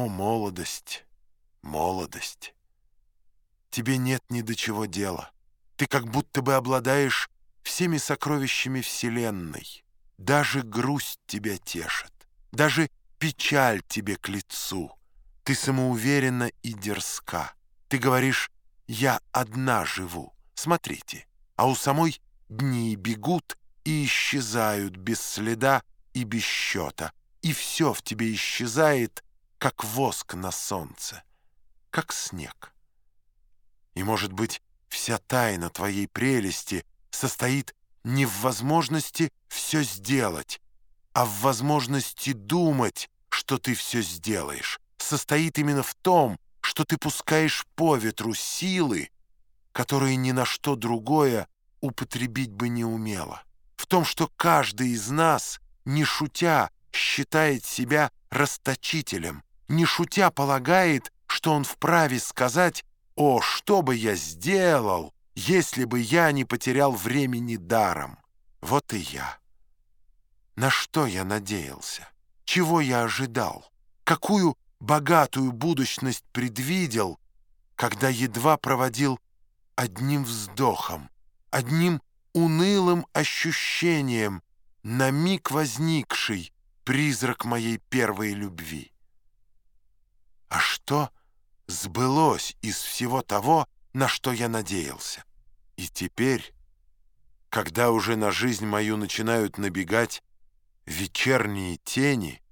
О, молодость, молодость! Тебе нет ни до чего дела. Ты как будто бы обладаешь всеми сокровищами Вселенной. Даже грусть тебя тешит, даже печаль тебе к лицу. Ты самоуверенна и дерзка. Ты говоришь «я одна живу». Смотрите, а у самой дни бегут и исчезают без следа и без счета, и все в тебе исчезает, как воск на солнце, как снег. И, может быть, вся тайна твоей прелести состоит не в возможности все сделать, а в возможности думать, что ты все сделаешь, состоит именно в том, что ты пускаешь по ветру силы, которые ни на что другое употребить бы не умела. В том, что каждый из нас, не шутя, считает себя расточителем, не шутя полагает, что он вправе сказать «О, что бы я сделал, если бы я не потерял времени даром?» Вот и я. На что я надеялся? Чего я ожидал? Какую богатую будущность предвидел, когда едва проводил одним вздохом, одним унылым ощущением, на миг возникший призрак моей первой любви. Что сбылось из всего того, на что я надеялся? И теперь, когда уже на жизнь мою начинают набегать вечерние тени,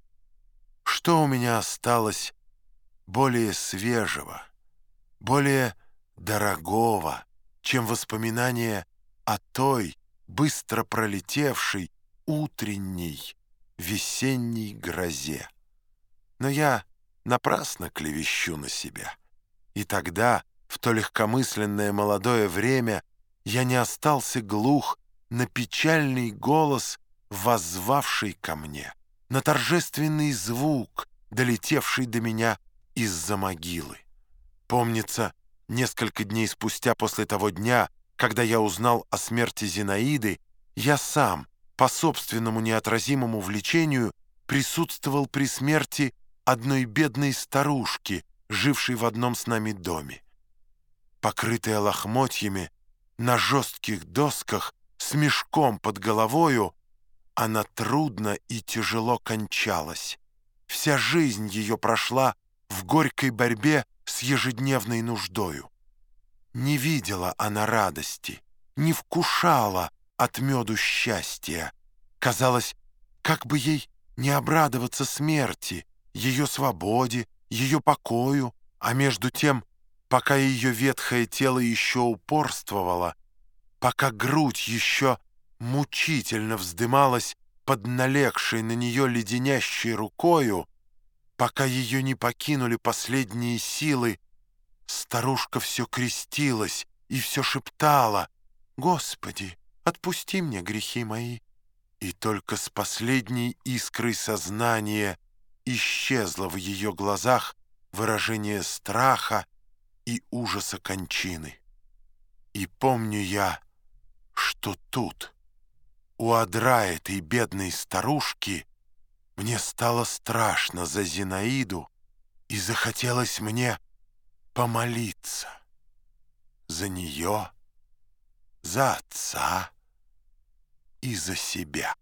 что у меня осталось более свежего, более дорогого, чем воспоминание о той, быстро пролетевшей, утренней, весенней грозе. Но я напрасно клевещу на себя. И тогда, в то легкомысленное молодое время, я не остался глух на печальный голос, воззвавший ко мне, на торжественный звук, долетевший до меня из-за могилы. Помнится, несколько дней спустя после того дня, когда я узнал о смерти Зинаиды, я сам, по собственному неотразимому влечению, присутствовал при смерти одной бедной старушки, жившей в одном с нами доме. Покрытая лохмотьями, на жестких досках, с мешком под головою, она трудно и тяжело кончалась. Вся жизнь ее прошла в горькой борьбе с ежедневной нуждою. Не видела она радости, не вкушала от меду счастья. Казалось, как бы ей не обрадоваться смерти, ее свободе, ее покою, а между тем, пока ее ветхое тело еще упорствовало, пока грудь еще мучительно вздымалась под налегшей на нее леденящей рукою, пока ее не покинули последние силы, старушка все крестилась и все шептала «Господи, отпусти мне грехи мои». И только с последней искрой сознания исчезло в ее глазах выражение страха и ужаса кончины. И помню я, что тут, у одра этой бедной старушки, мне стало страшно за Зинаиду, и захотелось мне помолиться за нее, за отца и за себя.